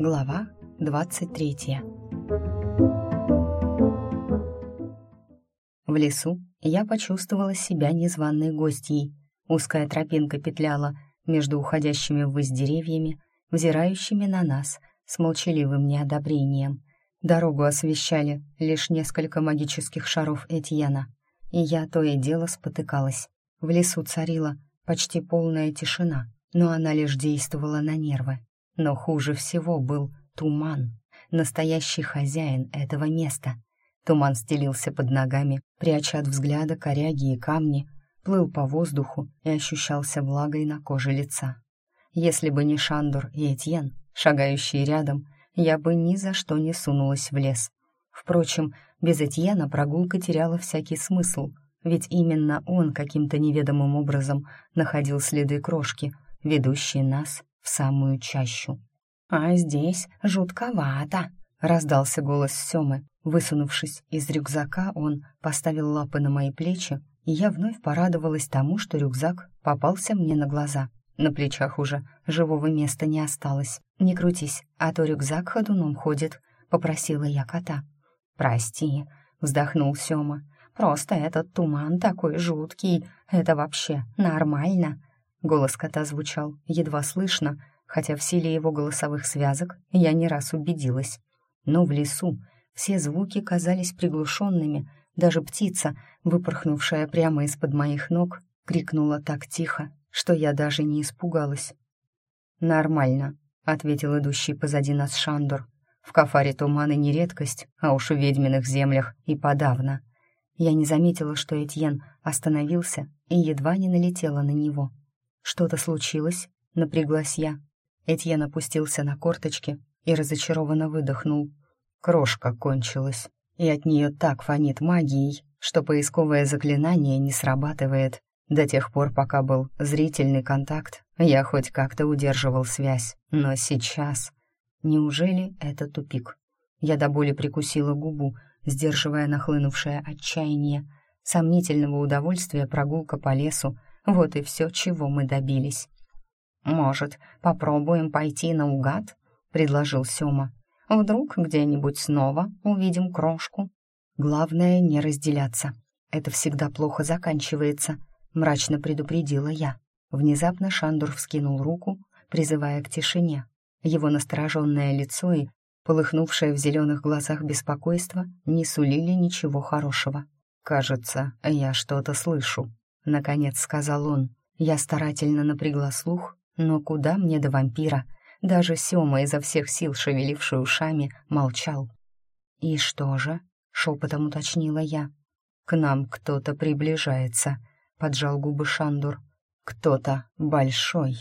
Глава 23 В лесу я почувствовала себя незваной гостьей. Узкая тропинка петляла между уходящими ввысь деревьями, взирающими на нас с молчаливым неодобрением. Дорогу освещали лишь несколько магических шаров Этьена, и я то и дело спотыкалась. В лесу царила почти полная тишина, но она лишь действовала на нервы. Но хуже всего был туман, настоящий хозяин этого места. Туман стелился под ногами, пряча от взгляда коряги и камни, плыл по воздуху и ощущался влагой на коже лица. Если бы не Шандор и Этьен, шагающие рядом, я бы ни за что не сунулась в лес. Впрочем, без Этьена прогулка теряла всякий смысл, ведь именно он каким-то неведомым образом находил следы крошки, ведущие нас в самую чащу. «А здесь жутковато», — раздался голос Семы. Высунувшись из рюкзака, он поставил лапы на мои плечи, и я вновь порадовалась тому, что рюкзак попался мне на глаза. На плечах уже живого места не осталось. «Не крутись, а то рюкзак ходуном ходит», — попросила я кота. «Прости», — вздохнул Сёма. «Просто этот туман такой жуткий. Это вообще нормально?» Голос кота звучал едва слышно, хотя в силе его голосовых связок я не раз убедилась. Но в лесу все звуки казались приглушенными, даже птица, выпорхнувшая прямо из-под моих ног, крикнула так тихо, что я даже не испугалась. «Нормально», — ответил идущий позади нас Шандор. «В Кафаре туманы не редкость, а уж в ведьминых землях и подавно». Я не заметила, что Этьен остановился и едва не налетела на него. «Что-то случилось?» — напряглась я. Этьен опустился на корточки и разочарованно выдохнул. Крошка кончилась, и от нее так фонит магией, что поисковое заклинание не срабатывает. До тех пор, пока был зрительный контакт, я хоть как-то удерживал связь. Но сейчас... Неужели это тупик? Я до боли прикусила губу, сдерживая нахлынувшее отчаяние. Сомнительного удовольствия прогулка по лесу — вот и все, чего мы добились. «Может, попробуем пойти наугад?» — предложил Сёма. «Вдруг где-нибудь снова увидим крошку?» «Главное — не разделяться. Это всегда плохо заканчивается», — мрачно предупредила я. Внезапно Шандур вскинул руку, призывая к тишине. Его настороженное лицо и полыхнувшее в зеленых глазах беспокойство не сулили ничего хорошего. «Кажется, я что-то слышу», — наконец сказал он. Я старательно напрягла слух, но куда мне до вампира? Даже Сёма, изо всех сил шевеливший ушами, молчал. «И что же?» — шепотом уточнила я. «К нам кто-то приближается», — поджал губы Шандур. «Кто-то большой».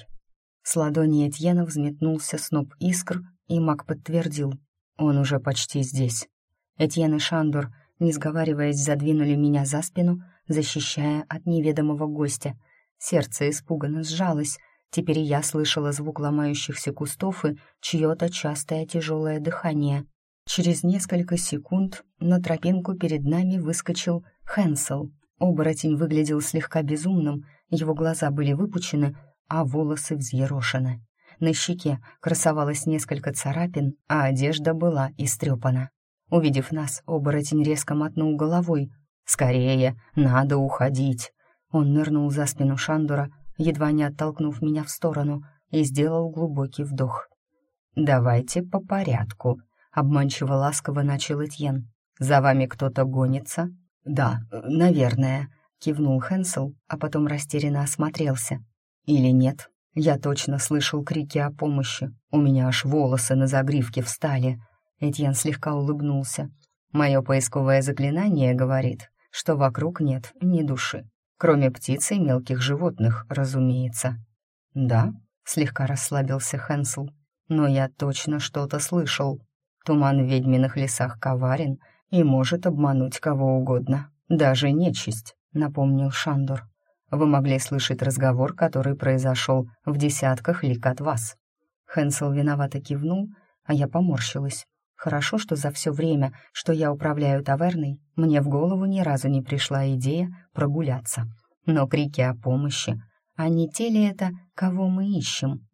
С ладони Этьена взметнулся сноп искр, и маг подтвердил. «Он уже почти здесь». Этьен и Шандур, не сговариваясь, задвинули меня за спину, защищая от неведомого гостя. Сердце испуганно сжалось, Теперь я слышала звук ломающихся кустов и чье-то частое тяжелое дыхание. Через несколько секунд на тропинку перед нами выскочил Хэнсел. Оборотень выглядел слегка безумным, его глаза были выпучены, а волосы взъерошены. На щеке красовалось несколько царапин, а одежда была истрепана. Увидев нас, оборотень резко мотнул головой. «Скорее, надо уходить!» Он нырнул за спину Шандора, едва не оттолкнув меня в сторону, и сделал глубокий вдох. «Давайте по порядку», — обманчиво ласково начал Этьен. «За вами кто-то гонится?» «Да, наверное», — кивнул Хэнсел, а потом растерянно осмотрелся. «Или нет? Я точно слышал крики о помощи. У меня аж волосы на загривке встали». Этьен слегка улыбнулся. «Мое поисковое заклинание говорит, что вокруг нет ни души. Кроме птиц и мелких животных, разумеется. «Да», — слегка расслабился Хэнсел, «но я точно что-то слышал. Туман в ведьминых лесах коварен и может обмануть кого угодно, даже нечисть», — напомнил Шандор. «Вы могли слышать разговор, который произошел в десятках лик от вас». Хэнсел виновато кивнул, а я поморщилась. Хорошо, что за все время, что я управляю таверной, мне в голову ни разу не пришла идея прогуляться. Но крики о помощи, а не те ли это, кого мы ищем?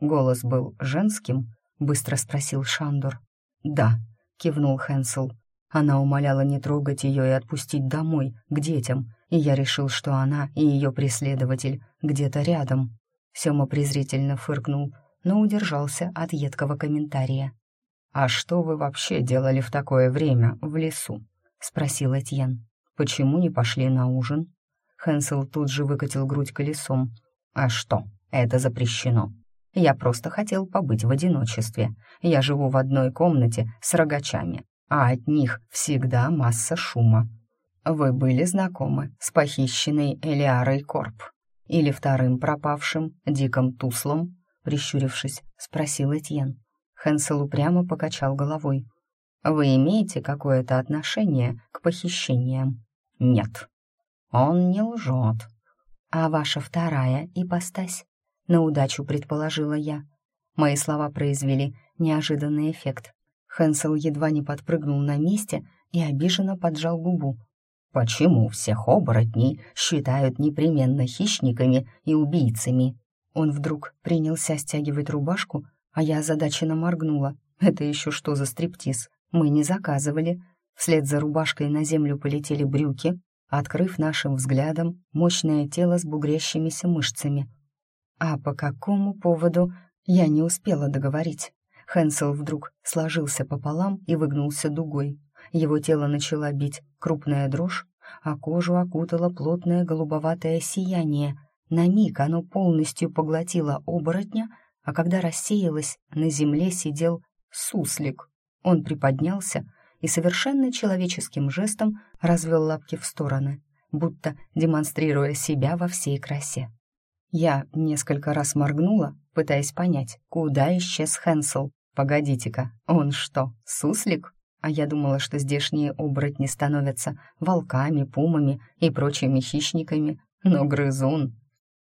Голос был женским, — быстро спросил Шандор. «Да», — кивнул Хенсел. Она умоляла не трогать ее и отпустить домой, к детям, и я решил, что она и ее преследователь где-то рядом. Сема презрительно фыркнул, но удержался от едкого комментария. «А что вы вообще делали в такое время в лесу?» — спросил Этьен. «Почему не пошли на ужин?» Хенсел тут же выкатил грудь колесом. «А что? Это запрещено. Я просто хотел побыть в одиночестве. Я живу в одной комнате с рогачами, а от них всегда масса шума. Вы были знакомы с похищенной Элиарой Корп? Или вторым пропавшим, Диком Туслом?» Прищурившись, спросил Этьен. Хенсел упрямо покачал головой. «Вы имеете какое-то отношение к похищениям?» «Нет». «Он не лжет». «А ваша вторая ипостась?» На удачу предположила я. Мои слова произвели неожиданный эффект. Хенсел едва не подпрыгнул на месте и обиженно поджал губу. «Почему всех оборотней считают непременно хищниками и убийцами?» Он вдруг принялся стягивать рубашку, а я озадаченно моргнула. «Это еще что за стриптиз? Мы не заказывали». Вслед за рубашкой на землю полетели брюки, открыв нашим взглядом мощное тело с бугрящимися мышцами. А по какому поводу я не успела договорить. Хенсел вдруг сложился пополам и выгнулся дугой. Его тело начало бить крупная дрожь, а кожу окутало плотное голубоватое сияние. На миг оно полностью поглотило оборотня, а когда рассеялось, на земле сидел суслик. Он приподнялся и совершенно человеческим жестом развел лапки в стороны, будто демонстрируя себя во всей красе. Я несколько раз моргнула, пытаясь понять, куда исчез Хенсел. Погодите-ка, он что, суслик? А я думала, что здешние оборотни становятся волками, пумами и прочими хищниками, но грызун.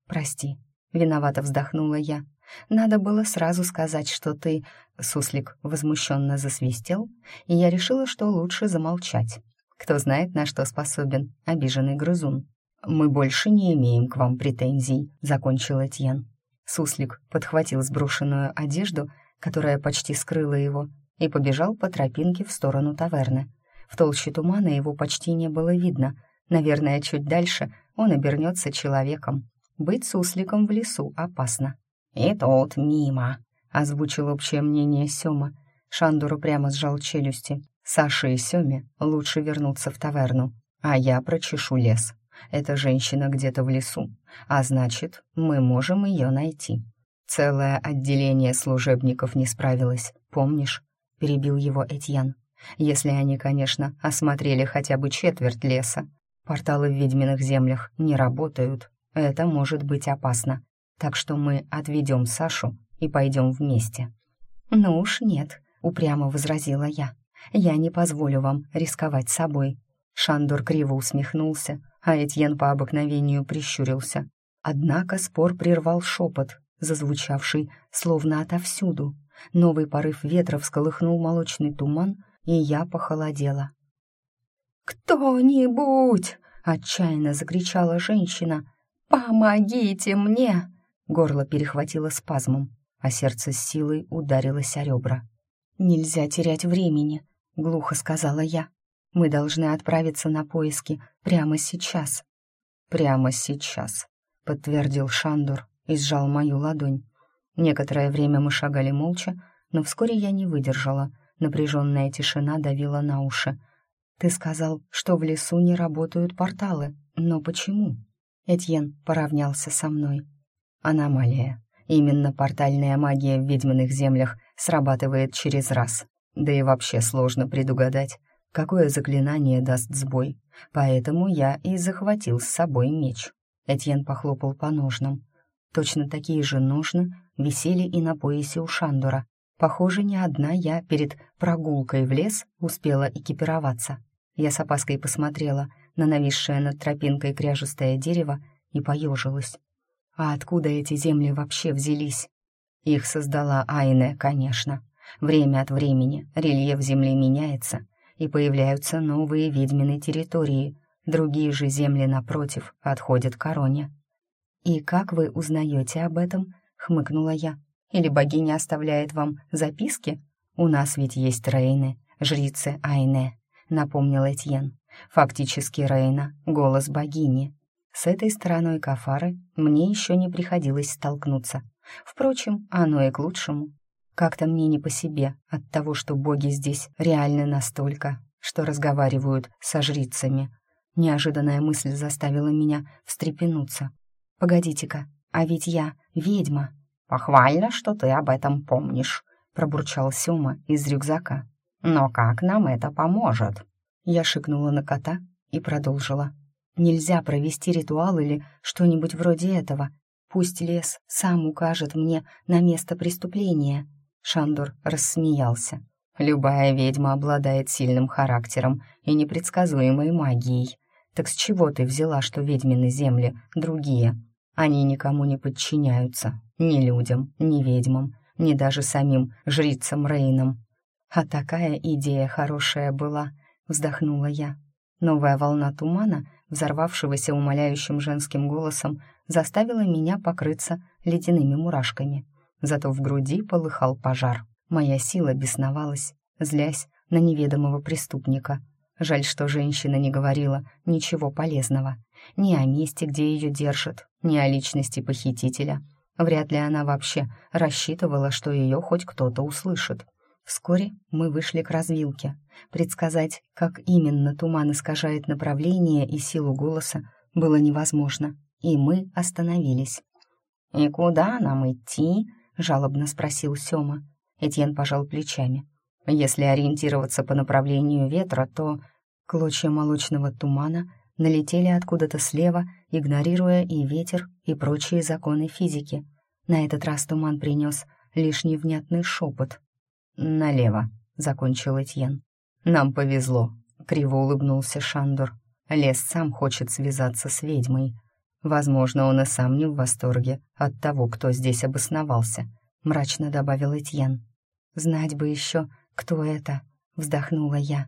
Прости, виновато вздохнула я. Надо было сразу сказать, что ты... Суслик возмущенно засвистел, и я решила, что лучше замолчать. Кто знает, на что способен обиженный грызун. «Мы больше не имеем к вам претензий», — закончил Этьен. Суслик подхватил сброшенную одежду, которая почти скрыла его, и побежал по тропинке в сторону таверны. В толще тумана его почти не было видно. Наверное, чуть дальше он обернется человеком. Быть сусликом в лесу опасно. «И тот мимо», — озвучил общее мнение Сёма. Шандуру прямо сжал челюсти. Саше и Сёме лучше вернуться в таверну, а я прочешу лес. Эта женщина где-то в лесу, а значит, мы можем ее найти. Целое отделение служебников не справилось, помнишь? Перебил его Этьян. Если они, конечно, осмотрели хотя бы четверть леса. Порталы в ведьминых землях не работают. Это может быть опасно. Так что мы отведем Сашу и пойдем вместе. Ну уж нет, упрямо возразила я. Я не позволю вам рисковать собой. Шандор криво усмехнулся, а Этьен по обыкновению прищурился. Однако спор прервал шепот, зазвучавший словно отовсюду. Новый порыв ветра всколыхнул молочный туман, и я похолодела. «Кто-нибудь!» — отчаянно закричала женщина. «Помогите мне!» Горло перехватило спазмом, а сердце с силой ударилось о ребра. «Нельзя терять времени», — глухо сказала я. Мы должны отправиться на поиски прямо сейчас». «Прямо сейчас», — подтвердил Шандор и сжал мою ладонь. Некоторое время мы шагали молча, но вскоре я не выдержала. Напряженная тишина давила на уши. «Ты сказал, что в лесу не работают порталы. Но почему?» Этьен поравнялся со мной. «Аномалия. Именно портальная магия в ведьминых землях срабатывает через раз. Да и вообще сложно предугадать, какое заклинание даст сбой, поэтому я и захватил с собой меч. Этьен похлопал по ножнам. Точно такие же ножны висели и на поясе у Шандора. Похоже, не одна я перед прогулкой в лес успела экипироваться. Я с опаской посмотрела на нависшее над тропинкой кряжестое дерево и поежилась. А откуда эти земли вообще взялись? Их создала Айне, конечно. Время от времени рельеф земли меняется, и появляются новые ведьмины территории, другие же земли, напротив, отходят короне. «И как вы узнаете об этом?» — хмыкнула я. Или богиня оставляет вам записки? У нас ведь есть Рейны, жрицы Айне, напомнил Этьен. Фактически Рейна — голос богини. С этой стороной Кафары мне еще не приходилось столкнуться. Впрочем, оно и к лучшему. Как-то мне не по себе от того, что боги здесь реальны настолько, что разговаривают со жрицами. Неожиданная мысль заставила меня встрепенуться. «Погодите-ка, а ведь я ведьма!» «Похвально, что ты об этом помнишь», — пробурчал Сёма из рюкзака. «Но как нам это поможет?» Я шикнула на кота и продолжила. «Нельзя провести ритуал или что-нибудь вроде этого. Пусть лес сам укажет мне на место преступления». Шандор рассмеялся. «Любая ведьма обладает сильным характером и непредсказуемой магией. Так с чего ты взяла, что ведьмины земли другие? Они никому не подчиняются, ни людям, ни ведьмам, ни даже самим жрицам Рейнам. А такая идея хорошая была, вздохнула я. Новая волна тумана, взорвавшегося умоляющим женским голосом, заставила меня покрыться ледяными мурашками. Зато в груди полыхал пожар. Моя сила бесновалась, злясь на неведомого преступника. Жаль, что женщина не говорила ничего полезного. Ни о месте, где ее держат, ни о личности похитителя. Вряд ли она вообще рассчитывала, что ее хоть кто-то услышит. Вскоре мы вышли к развилке. Предсказать, как именно туман искажает направление и силу голоса, было невозможно, и мы остановились. «И куда нам идти?» — жалобно спросил Сёма. Этьен пожал плечами. «Если ориентироваться по направлению ветра, то...» Клочья молочного тумана налетели откуда-то слева, игнорируя и ветер, и прочие законы физики. На этот раз туман принес лишь невнятный шепот, «Налево», — закончил Этьен. «Нам повезло», — криво улыбнулся Шандор. «Лес сам хочет связаться с ведьмой. Возможно, он и сам не в восторге от того, кто здесь обосновался», — мрачно добавил Этьен. «Знать бы еще, кто это», — вздохнула я.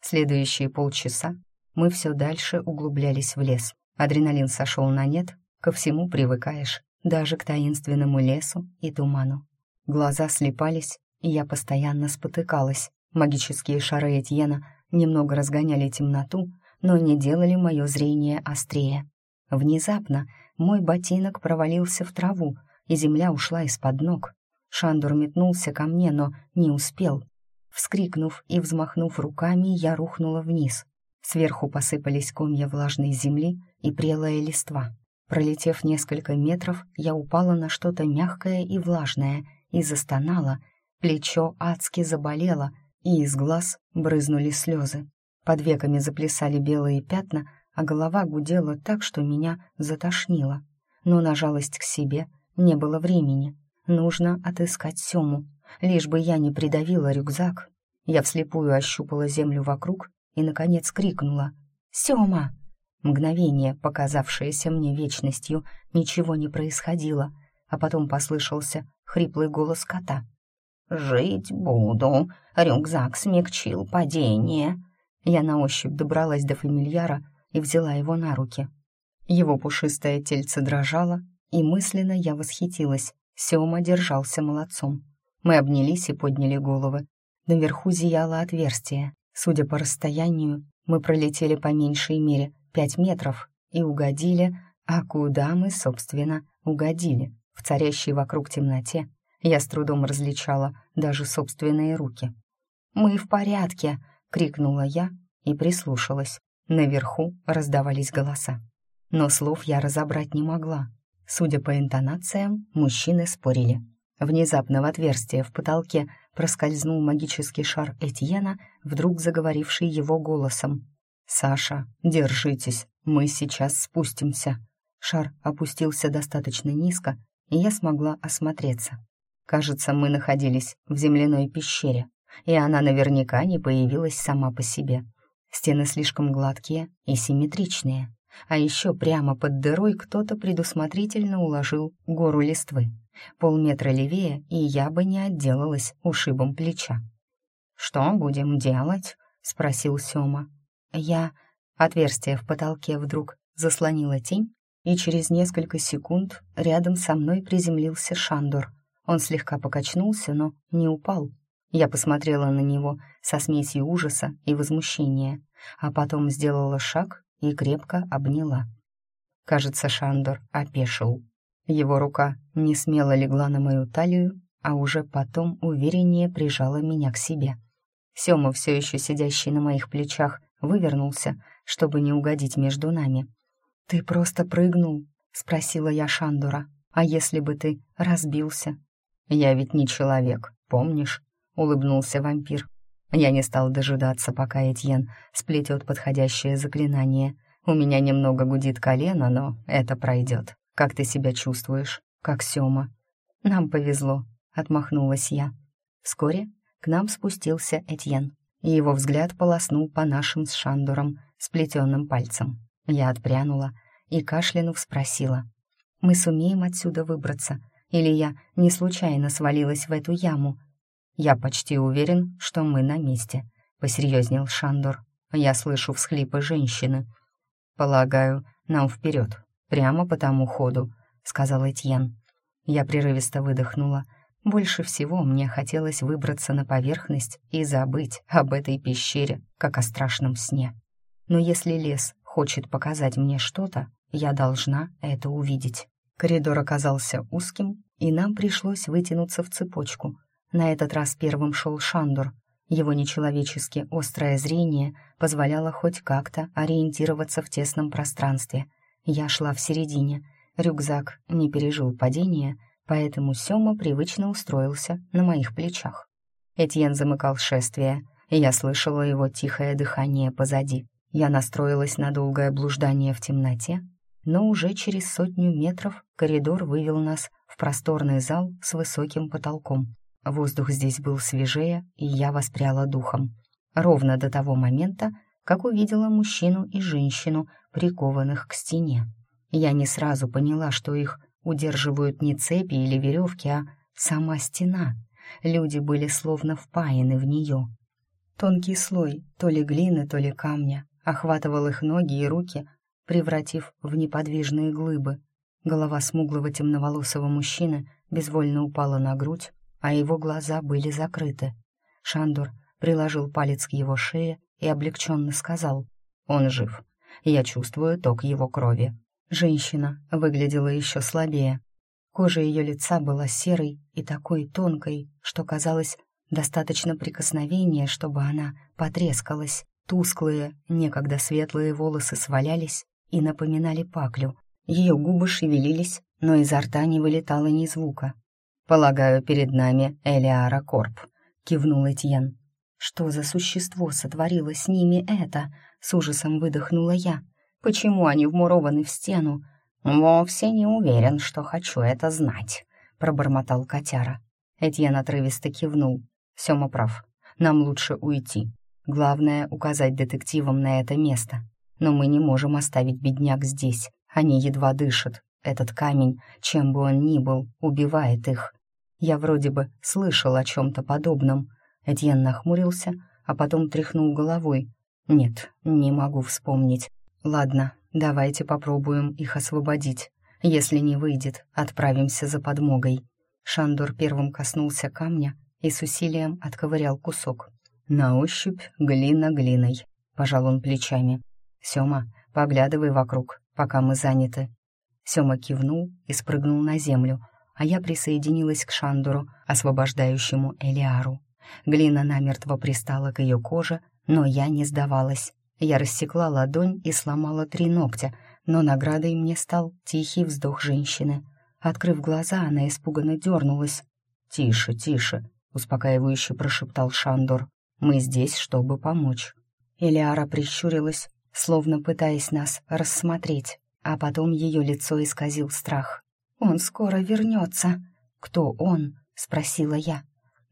Следующие полчаса мы все дальше углублялись в лес. Адреналин сошел на нет, ко всему привыкаешь, даже к таинственному лесу и туману. Глаза слепались, я постоянно спотыкалась. Магические шары Этьена немного разгоняли темноту, но не делали мое зрение острее. Внезапно мой ботинок провалился в траву, и земля ушла из-под ног. Шандур метнулся ко мне, но не успел. Вскрикнув и взмахнув руками, я рухнула вниз. Сверху посыпались комья влажной земли и прелая листва. Пролетев несколько метров, я упала на что-то мягкое и влажное и застонала, Плечо адски заболело, и из глаз брызнули слезы. Под веками заплясали белые пятна, а голова гудела так, что меня затошнило. Но на жалость к себе не было времени. Нужно отыскать Сему, лишь бы я не придавила рюкзак. Я вслепую ощупала землю вокруг и, наконец, крикнула «Сема!». Мгновение, показавшееся мне вечностью, ничего не происходило, а потом послышался хриплый голос кота — «Жить буду», рюкзак смягчил падение. Я на ощупь добралась до фамильяра и взяла его на руки. Его пушистое тельце дрожало, и мысленно я восхитилась. Сёма держался молодцом. Мы обнялись и подняли головы. Наверху зияло отверстие. Судя по расстоянию, мы пролетели по меньшей мере пять метров и угодили, а куда мы, собственно, угодили, в царящей вокруг темноте я с трудом различала даже собственные руки. «Мы в порядке!» — крикнула я и прислушалась. Наверху раздавались голоса. Но слов я разобрать не могла. Судя по интонациям, мужчины спорили. Внезапно в отверстие в потолке проскользнул магический шар Этьена, вдруг заговоривший его голосом. «Саша, держитесь, мы сейчас спустимся». Шар опустился достаточно низко, и я смогла осмотреться. Кажется, мы находились в земляной пещере, и она наверняка не появилась сама по себе. Стены слишком гладкие и симметричные. А еще прямо под дырой кто-то предусмотрительно уложил гору листвы. Полметра левее, и я бы не отделалась ушибом плеча. «Что будем делать?» — спросил Сёма. Я... Отверстие в потолке вдруг заслонило тень, и через несколько секунд рядом со мной приземлился Шандор — Он слегка покачнулся, но не упал. Я посмотрела на него со смесью ужаса и возмущения, а потом сделала шаг и крепко обняла. Кажется, Шандор опешил. Его рука не смело легла на мою талию, а уже потом увереннее прижала меня к себе. Сёма, все еще сидящий на моих плечах, вывернулся, чтобы не угодить между нами. «Ты просто прыгнул?» — спросила я Шандора. «А если бы ты разбился?» «Я ведь не человек, помнишь?» — улыбнулся вампир. Я не стал дожидаться, пока Этьен сплетет подходящее заклинание. У меня немного гудит колено, но это пройдет. Как ты себя чувствуешь? Как Сёма?» «Нам повезло», — отмахнулась я. Вскоре к нам спустился Этьен, и его взгляд полоснул по нашим с Шандором сплетенным пальцем. Я отпрянула и, кашлянув, спросила. «Мы сумеем отсюда выбраться? Или я не случайно свалилась в эту яму?» «Я почти уверен, что мы на месте», — посерьезнел Шандор. «Я слышу всхлипы женщины». «Полагаю, нам вперед, прямо по тому ходу», — сказал Этьен. Я прерывисто выдохнула. Больше всего мне хотелось выбраться на поверхность и забыть об этой пещере, как о страшном сне. Но если лес хочет показать мне что-то, я должна это увидеть. Коридор оказался узким, и нам пришлось вытянуться в цепочку. На этот раз первым шел Шандор. Его нечеловечески острое зрение позволяло хоть как-то ориентироваться в тесном пространстве. Я шла в середине — Рюкзак не пережил падения, поэтому Сёма привычно устроился на моих плечах. Этьен замыкал шествие, и я слышала его тихое дыхание позади. Я настроилась на долгое блуждание в темноте, но уже через сотню метров коридор вывел нас в просторный зал с высоким потолком. Воздух здесь был свежее, и я воспряла духом. Ровно до того момента, как увидела мужчину и женщину, прикованных к стене. Я не сразу поняла, что их удерживают не цепи или веревки, а сама стена. Люди были словно впаяны в нее. Тонкий слой то ли глины, то ли камня охватывал их ноги и руки, превратив в неподвижные глыбы. Голова смуглого темноволосого мужчины безвольно упала на грудь, а его глаза были закрыты. Шандор приложил палец к его шее и облегченно сказал «Он жив. Я чувствую ток его крови. Женщина выглядела еще слабее. Кожа ее лица была серой и такой тонкой, что казалось достаточно прикосновения, чтобы она потрескалась. Тусклые, некогда светлые волосы свалялись и напоминали паклю. Ее губы шевелились, но изо рта не вылетало ни звука. «Полагаю, перед нами Элиара Корп», — кивнул Этьен. «Что за существо сотворило с ними это?» — с ужасом выдохнула я. Почему они вмурованы в стену? Вовсе не уверен, что хочу это знать, пробормотал котяра. Этьен отрывисто кивнул. Сёма прав. Нам лучше уйти. Главное — указать детективам на это место. Но мы не можем оставить бедняк здесь. Они едва дышат. Этот камень, чем бы он ни был, убивает их. Я вроде бы слышал о чем-то подобном. Этьен нахмурился, а потом тряхнул головой. Нет, не могу вспомнить. «Ладно, давайте попробуем их освободить. Если не выйдет, отправимся за подмогой». Шандор первым коснулся камня и с усилием отковырял кусок. «На ощупь глина глиной», — пожал он плечами. «Сёма, поглядывай вокруг, пока мы заняты». Сёма кивнул и спрыгнул на землю, а я присоединилась к Шандору, освобождающему Элиару. Глина намертво пристала к ее коже, но я не сдавалась. Я рассекла ладонь и сломала три ногтя, но наградой мне стал тихий вздох женщины. Открыв глаза, она испуганно дернулась. «Тише, тише», — успокаивающе прошептал Шандор. «Мы здесь, чтобы помочь». Элиара прищурилась, словно пытаясь нас рассмотреть, а потом ее лицо исказил страх. «Он скоро вернется». «Кто он?» — спросила я.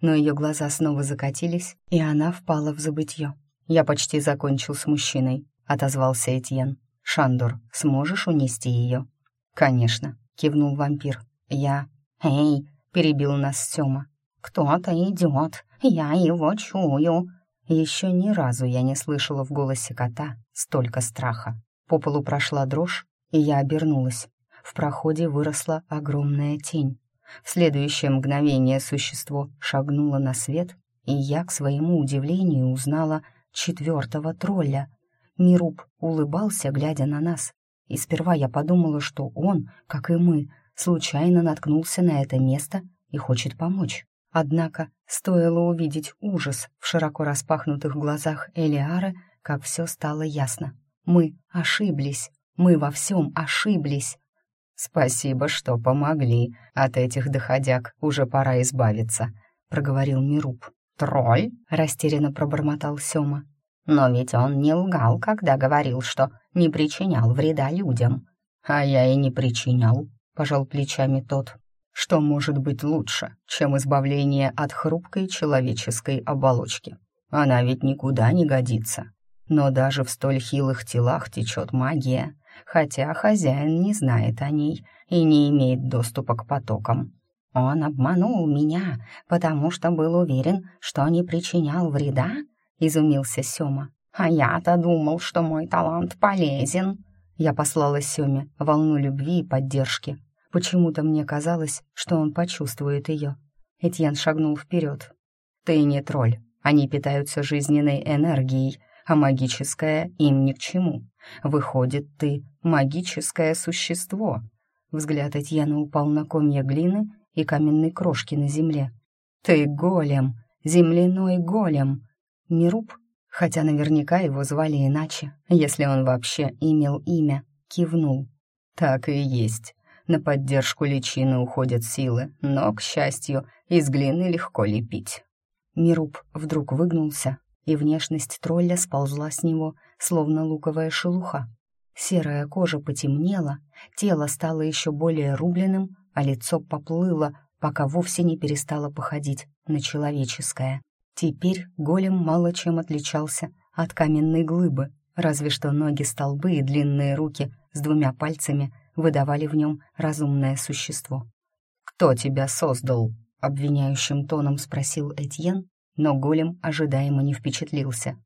Но ее глаза снова закатились, и она впала в забытье. «Я почти закончил с мужчиной», — отозвался Этьен. «Шандор, сможешь унести ее?» «Конечно», — кивнул вампир. «Я...» «Эй!» — перебил нас Сёма. «Кто-то идет, я его чую». Еще ни разу я не слышала в голосе кота столько страха. По полу прошла дрожь, и я обернулась. В проходе выросла огромная тень. В следующее мгновение существо шагнуло на свет, и я, к своему удивлению, узнала четвертого тролля. Мируб улыбался, глядя на нас, и сперва я подумала, что он, как и мы, случайно наткнулся на это место и хочет помочь. Однако стоило увидеть ужас в широко распахнутых глазах Элиары, как все стало ясно. Мы ошиблись, мы во всем ошиблись. «Спасибо, что помогли. От этих доходяг уже пора избавиться», — проговорил Мируб. «Тролль?» — растерянно пробормотал Сёма. «Но ведь он не лгал, когда говорил, что не причинял вреда людям». «А я и не причинял», — пожал плечами тот. «Что может быть лучше, чем избавление от хрупкой человеческой оболочки? Она ведь никуда не годится. Но даже в столь хилых телах течет магия, хотя хозяин не знает о ней и не имеет доступа к потокам. Он обманул меня, потому что был уверен, что не причинял вреда?» — изумился Сёма. «А я-то думал, что мой талант полезен». Я послала Сёме волну любви и поддержки. Почему-то мне казалось, что он почувствует ее. Этьен шагнул вперед. «Ты не тролль. Они питаются жизненной энергией, а магическое им ни к чему. Выходит, ты магическое существо». Взгляд Этьена упал на комья глины и каменной крошки на земле. «Ты голем! Земляной голем!» Мируб, хотя наверняка его звали иначе, если он вообще имел имя, кивнул. «Так и есть. На поддержку личины уходят силы, но, к счастью, из глины легко лепить». Мируб вдруг выгнулся, и внешность тролля сползла с него, словно луковая шелуха. Серая кожа потемнела, тело стало еще более рубленным, а лицо поплыло, пока вовсе не перестало походить на человеческое. Теперь голем мало чем отличался от каменной глыбы, разве что ноги-столбы и длинные руки с двумя пальцами выдавали в нем разумное существо. «Кто тебя создал?» — обвиняющим тоном спросил Этьен, но голем ожидаемо не впечатлился.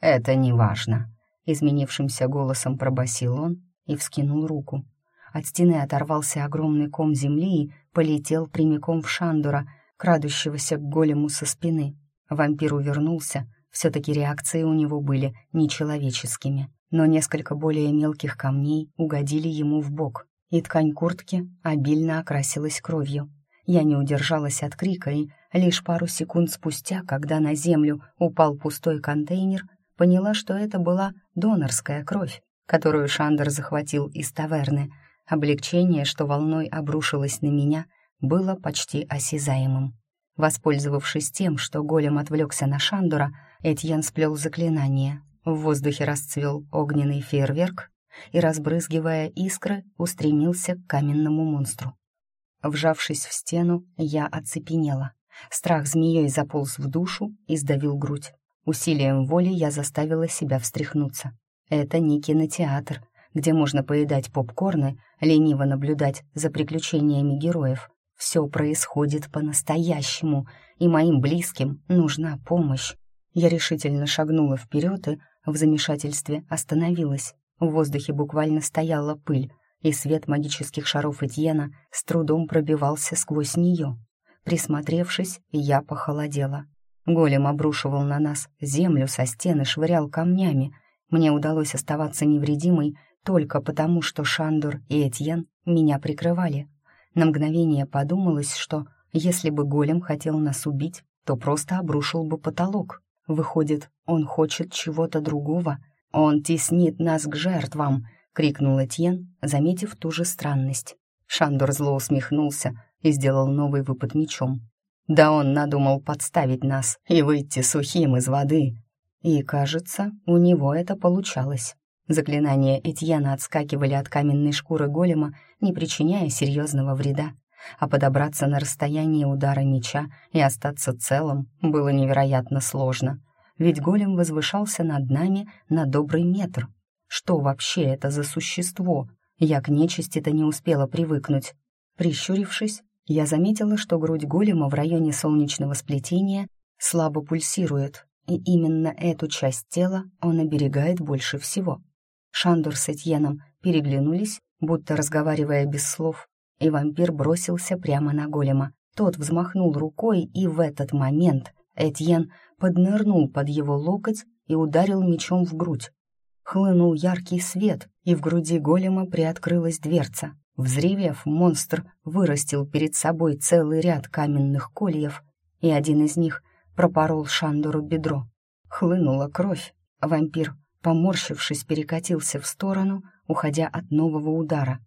«Это не важно», — изменившимся голосом пробасил он и вскинул руку. От стены оторвался огромный ком земли и полетел прямиком в Шандура, крадущегося к голему со спины. Вампир увернулся, все-таки реакции у него были нечеловеческими, но несколько более мелких камней угодили ему в бок, и ткань куртки обильно окрасилась кровью. Я не удержалась от крика и лишь пару секунд спустя, когда на землю упал пустой контейнер, поняла, что это была донорская кровь, которую Шандер захватил из таверны. Облегчение, что волной обрушилось на меня, было почти осязаемым. Воспользовавшись тем, что голем отвлекся на Шандура, Этьен сплел заклинание. В воздухе расцвел огненный фейерверк и, разбрызгивая искры, устремился к каменному монстру. Вжавшись в стену, я оцепенела. Страх змеей заполз в душу и сдавил грудь. Усилием воли я заставила себя встряхнуться. Это не кинотеатр, где можно поедать попкорны, лениво наблюдать за приключениями героев. Все происходит по-настоящему, и моим близким нужна помощь. Я решительно шагнула вперед и в замешательстве остановилась. В воздухе буквально стояла пыль, и свет магических шаров Этьена с трудом пробивался сквозь нее. Присмотревшись, я похолодела. Голем обрушивал на нас землю со стены, швырял камнями. Мне удалось оставаться невредимой только потому, что Шандор и Этьен меня прикрывали. На мгновение подумалось, что если бы голем хотел нас убить, то просто обрушил бы потолок. Выходит, он хочет чего-то другого. Он теснит нас к жертвам, крикнул Этьен, заметив ту же странность. Шандор зло усмехнулся и сделал новый выпад мечом. Да он надумал подставить нас и выйти сухим из воды. И, кажется, у него это получалось. Заклинания Этьена отскакивали от каменной шкуры голема, не причиняя серьезного вреда, а подобраться на расстояние удара меча и остаться целым было невероятно сложно, ведь голем возвышался над нами на добрый метр. Что вообще это за существо? Я к нечисти-то не успела привыкнуть. Прищурившись, я заметила, что грудь голема в районе солнечного сплетения слабо пульсирует, и именно эту часть тела он оберегает больше всего. Шандор с Этьеном переглянулись, будто разговаривая без слов, и вампир бросился прямо на голема. Тот взмахнул рукой, и в этот момент Этьен поднырнул под его локоть и ударил мечом в грудь. Хлынул яркий свет, и в груди голема приоткрылась дверца. Взревев, монстр вырастил перед собой целый ряд каменных кольев, и один из них пропорол Шандору бедро. Хлынула кровь. Вампир, поморщившись, перекатился в сторону, уходя от нового удара.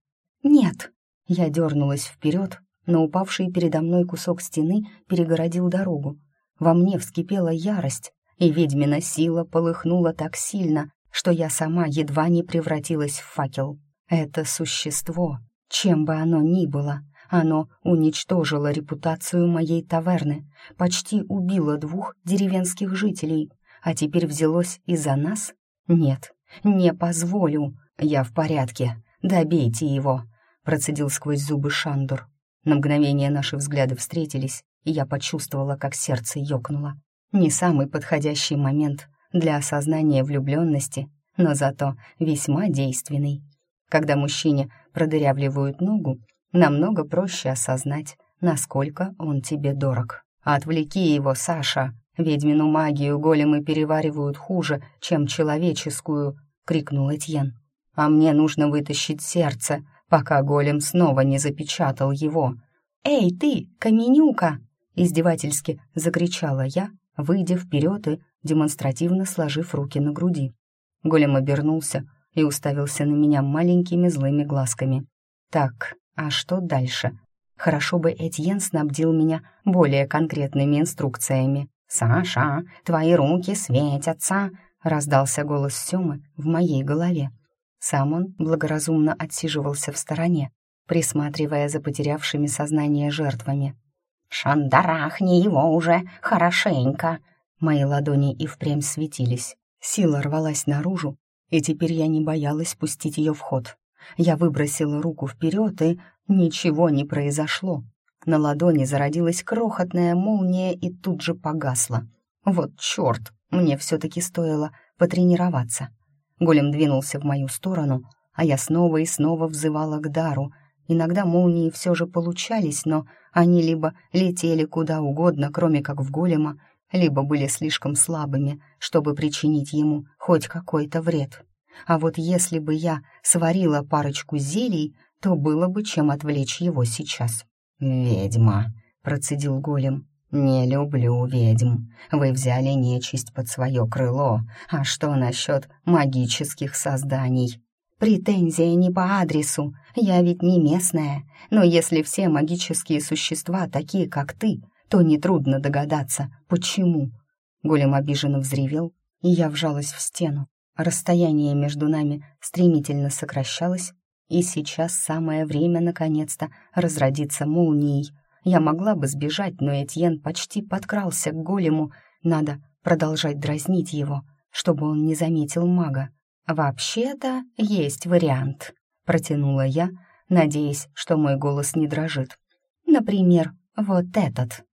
«Нет!» Я дернулась вперед, но упавший передо мной кусок стены перегородил дорогу. Во мне вскипела ярость, и ведьмина сила полыхнула так сильно, что я сама едва не превратилась в факел. Это существо, чем бы оно ни было, оно уничтожило репутацию моей таверны, почти убило двух деревенских жителей, а теперь взялось из-за нас? Нет, не позволю. Я в порядке. Добейте его, процедил сквозь зубы Шандур. На мгновение наши взгляды встретились, и я почувствовала, как сердце ёкнуло. Не самый подходящий момент для осознания влюбленности, но зато весьма действенный. Когда мужчине продырявливают ногу, намного проще осознать, насколько он тебе дорог. «Отвлеки его, Саша! Ведьмину магию големы переваривают хуже, чем человеческую!» — крикнул Этьен. «А мне нужно вытащить сердце, пока голем снова не запечатал его». «Эй, ты, каменюка!» — издевательски закричала я, выйдя вперед и демонстративно сложив руки на груди. Голем обернулся и уставился на меня маленькими злыми глазками. «Так, а что дальше?» Хорошо бы Этьен снабдил меня более конкретными инструкциями. «Саша, твои руки светятся!» — раздался голос Сёмы в моей голове. Сам он благоразумно отсиживался в стороне, присматривая за потерявшими сознание жертвами. «Шандарахни его уже хорошенько!» Мои ладони и впрямь светились. Сила рвалась наружу, и теперь я не боялась пустить ее в ход. Я выбросила руку вперед, и ничего не произошло. На ладони зародилась крохотная молния и тут же погасла. Вот черт, мне все-таки стоило потренироваться. Голем двинулся в мою сторону, а я снова и снова взывала к дару — Иногда молнии все же получались, но они либо летели куда угодно, кроме как в голема, либо были слишком слабыми, чтобы причинить ему хоть какой-то вред. А вот если бы я сварила парочку зелий, то было бы чем отвлечь его сейчас. «Ведьма», — процедил голем, — «не люблю ведьм. Вы взяли нечисть под свое крыло. А что насчет магических созданий?» Претензия не по адресу. Я ведь не местная. Но если все магические существа такие, как ты, то нетрудно догадаться, почему. Голем обиженно взревел, и я вжалась в стену. Расстояние между нами стремительно сокращалось, и сейчас самое время наконец-то разродиться молнией. Я могла бы сбежать, но Этьен почти подкрался к голему. Надо продолжать дразнить его, чтобы он не заметил мага. «Вообще-то есть вариант», — протянула я, надеясь, что мой голос не дрожит. «Например, вот этот».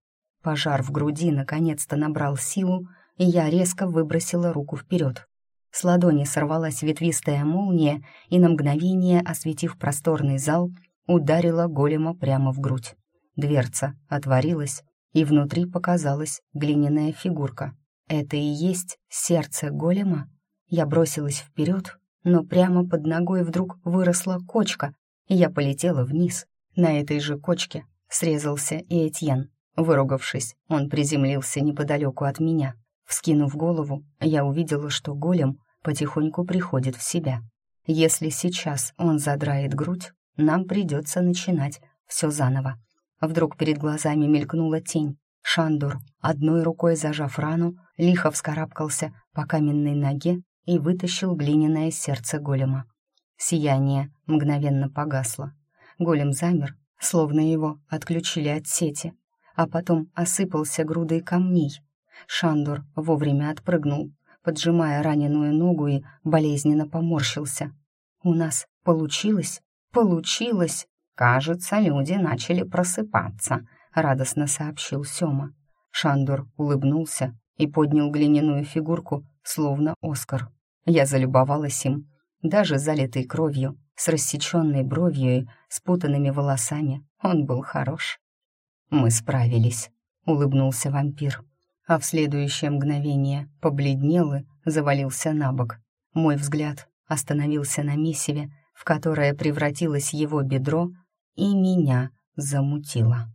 Пожар в груди наконец-то набрал силу, и я резко выбросила руку вперед. С ладони сорвалась ветвистая молния и на мгновение, осветив просторный зал, ударила голема прямо в грудь. Дверца отворилась, и внутри показалась глиняная фигурка. Это и есть сердце голема? Я бросилась вперед, но прямо под ногой вдруг выросла кочка, и я полетела вниз. На этой же кочке срезался и Этьен. Выругавшись, он приземлился неподалеку от меня. Вскинув голову, я увидела, что голем потихоньку приходит в себя. Если сейчас он задрает грудь, нам придется начинать все заново. Вдруг перед глазами мелькнула тень. Шандур, одной рукой зажав рану, лихо вскарабкался по каменной ноге и вытащил глиняное сердце голема. Сияние мгновенно погасло. Голем замер, словно его отключили от сети, а потом осыпался грудой камней. Шандор вовремя отпрыгнул, поджимая раненую ногу и болезненно поморщился. «У нас получилось? Получилось!» «Кажется, люди начали просыпаться», — радостно сообщил Сёма. Шандор улыбнулся и поднял глиняную фигурку словно Оскар. Я залюбовалась им. даже залитый кровью, с рассеченной бровью и спутанными волосами, он был хорош. «Мы справились», — улыбнулся вампир. А в следующее мгновение побледнел и завалился на бок. Мой взгляд остановился на месиве, в которое превратилось его бедро, и меня замутило.